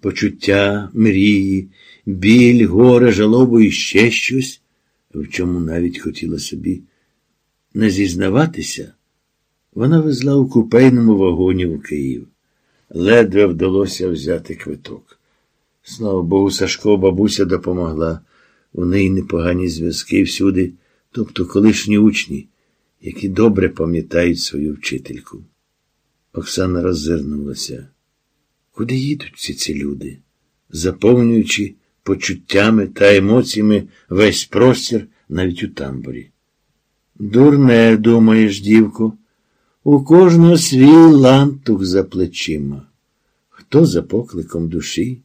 почуття, мрії, біль, горе, жалобу і ще щось, в чому навіть хотіла собі не зізнаватися, вона везла у купейному вагоні в Київ. Ледве вдалося взяти квиток. Слава Богу, Сашко, бабуся допомогла. У неї непогані зв'язки всюди, тобто колишні учні, які добре пам'ятають свою вчительку. Оксана роззирнулася. Куди їдуть всі ці люди, заповнюючи почуттями та емоціями весь простір навіть у тамбурі? Дурне, думаєш, дівко, у кожного свій лантух за плечима. Хто за покликом душі,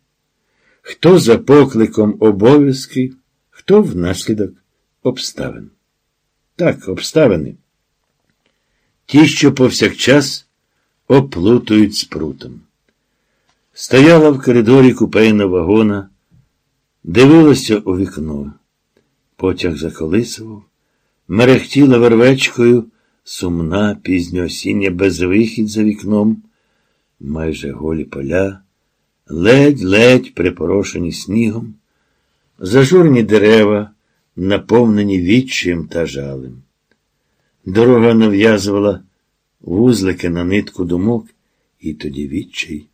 хто за покликом обов'язків, хто внаслідок обставин. Так, обставини. Ті, що повсякчас оплутують спрутом. Стояла в коридорі купейна вагона, дивилася у вікно. Потяг заколисував, мерехтіла вервечкою сумна пізньоосіння безвихідь за вікном, майже голі поля, ледь-ледь припорошені снігом, зажурні дерева, наповнені відчаєм та жалем. Дорога нав'язувала вузлики на нитку думок, і тоді відчай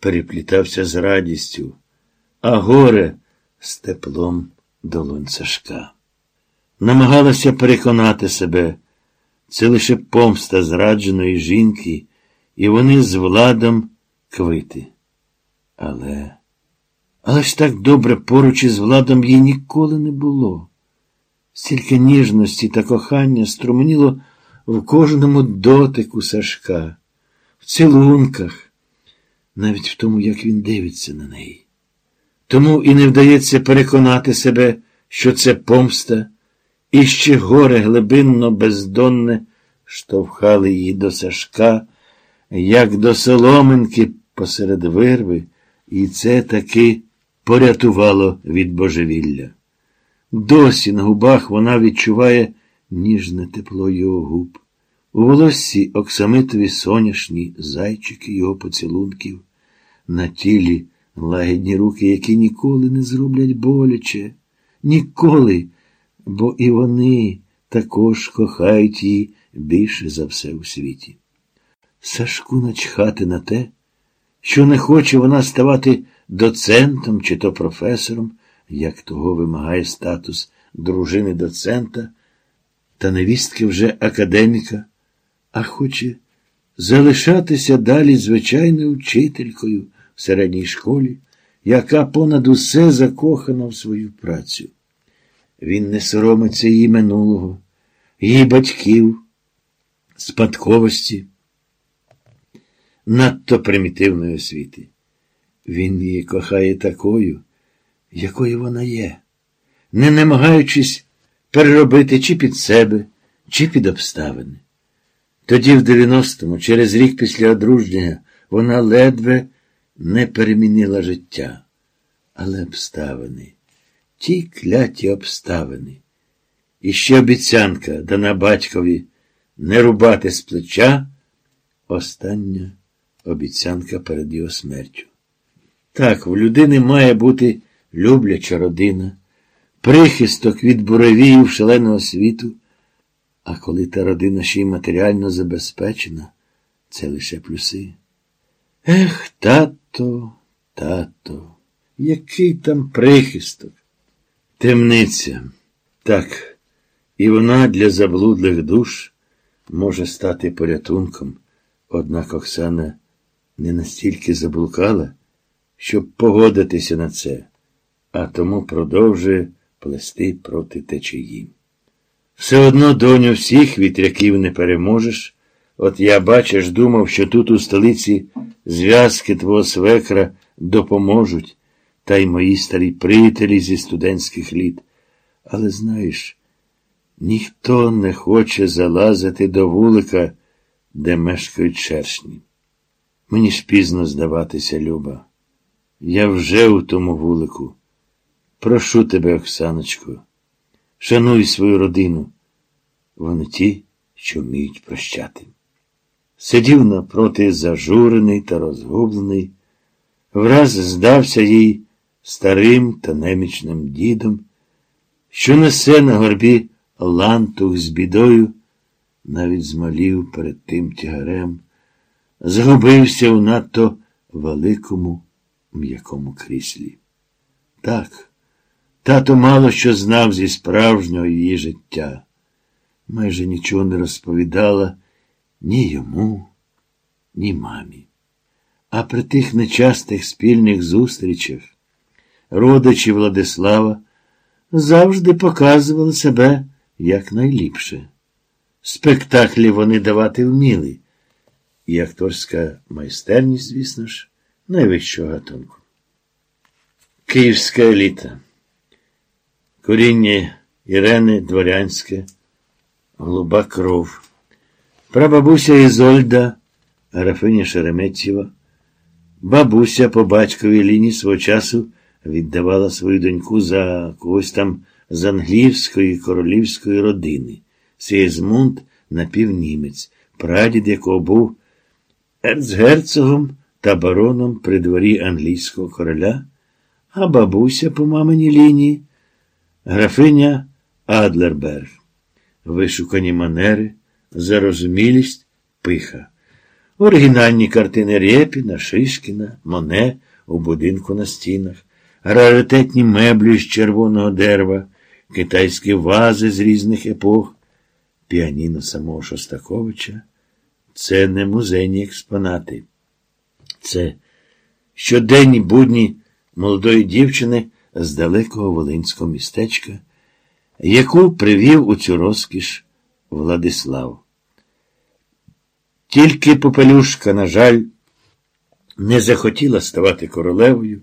переплітався з радістю, а горе з теплом долонь Сашка. Намагалася переконати себе, це лише помста зрадженої жінки, і вони з владом квити. Але, але ж так добре поруч із владом їй ніколи не було. Стільки ніжності та кохання струменіло в кожному дотику Сашка, в цілунках, навіть в тому, як він дивиться на неї. Тому і не вдається переконати себе, що це помста, і ще горе глибинно бездонне штовхали її до Сашка, як до соломинки посеред вирви, і це таки порятувало від божевілля. Досі на губах вона відчуває ніжне тепло його губ. У волоссі оксамитові соняшні зайчики його поцілунків, на тілі лагідні руки, які ніколи не зроблять боляче, ніколи, бо і вони також кохають її більше за все у світі. Сашку начхати на те, що не хоче вона ставати доцентом чи то професором, як того вимагає статус дружини доцента та невістки вже академіка, а хоче залишатися далі звичайною вчителькою в середній школі, яка понад усе закохана в свою працю. Він не соромиться її минулого, її батьків, спадковості, надто примітивної освіти. Він її кохає такою, якою вона є, не намагаючись переробити чи під себе, чи під обставини. Тоді, в 90-му, через рік після одруження, вона ледве не перемінила життя. Але обставини, ті кляті обставини. І ще обіцянка дана батькові не рубати з плеча, остання обіцянка перед його смертю. Так, в людини має бути любляча родина, прихисток від буревіїв шаленого світу, а коли та родина ще й матеріально забезпечена, це лише плюси. Ех, тато, тато, який там прихисток. Темниця. Так, і вона для заблудлих душ може стати порятунком, однак Оксана не настільки заблукала, щоб погодитися на це, а тому продовжує плести проти течії. Все одно, доню, всіх вітряків не переможеш. От я, бачиш, думав, що тут у столиці зв'язки твого свекра допоможуть, та й мої старі приятелі зі студентських літ. Але знаєш, ніхто не хоче залазити до вулика, де мешкають чершні. Мені ж пізно здаватися, Люба. Я вже у тому вулику. Прошу тебе, Оксаночко, шануй свою родину. Вони ті, що вміють прощати. Сидів напроти зажурений та розгублений, враз здався їй старим та немічним дідом, що несе на горбі лантух з бідою, навіть змалів перед тим тягарем, згубився у надто великому м'якому кріслі. Так, тато мало що знав зі справжнього її життя, майже нічого не розповідала ні йому, ні мамі. А при тих нечастих спільних зустрічах родичі Владислава завжди показували себе якнайліпше. Спектаклі вони давати вміли, і акторська майстерність, звісно ж, найвищого гатунку. Київська еліта. Коріння Ірени дворянське, голуба кров. Прабабуся Ізольда, графиня Шереметьєва, бабуся по батьковій лінії свого часу віддавала свою доньку за когось там з англійської королівської родини. Сєзмунд напівнімець, прадід якого був ерцгерцогом та бароном при дворі англійського короля, а бабуся по маминій лінії, графиня Адлерберг, вишукані манери, зарозумілість, пиха. Оригінальні картини Рєпіна, Шишкіна, Моне у будинку на стінах, раритетні меблі з червоного дерева, китайські вази з різних епох, піаніно самого Шостаковича. Це не музейні експонати. Це щоденні будні молодої дівчини з далекого волинського містечка, яку привів у цю розкіш Владислав. Тільки попелюшка, на жаль, не захотіла ставати королевою.